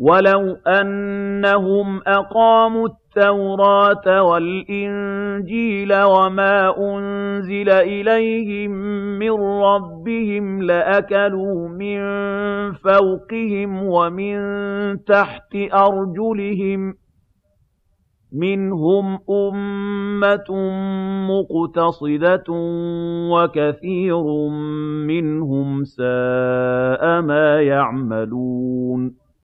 وَلَوْ أَنَّهُمْ أَقَامُوا التَّوْرَاةَ وَالْإِنجِيلَ وَمَا أُنزِلَ إِلَيْهِم مِّن رَّبِّهِمْ لَأَكَلُوا مِن فَوْقِهِمْ وَمِن تَحْتِ أَرْجُلِهِم ۚ مِّنْهُمْ أُمَّةٌ مُّقْتَصِدَةٌ ۖ وَكَثِيرٌ مِّنْهُمْ سَاءَ مَا يَعْمَلُونَ